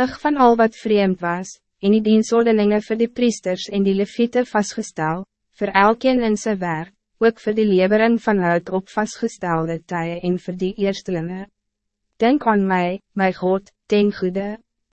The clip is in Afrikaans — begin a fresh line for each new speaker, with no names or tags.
Ig van al wat vreemd was, en die diensordelinge vir die priesters en die leviete vastgestel, voor elkeen in zijn werk, ook voor die levering van hout op vastgestelde tye en voor die eerstelinge. Denk aan mij, mijn God, ten goede.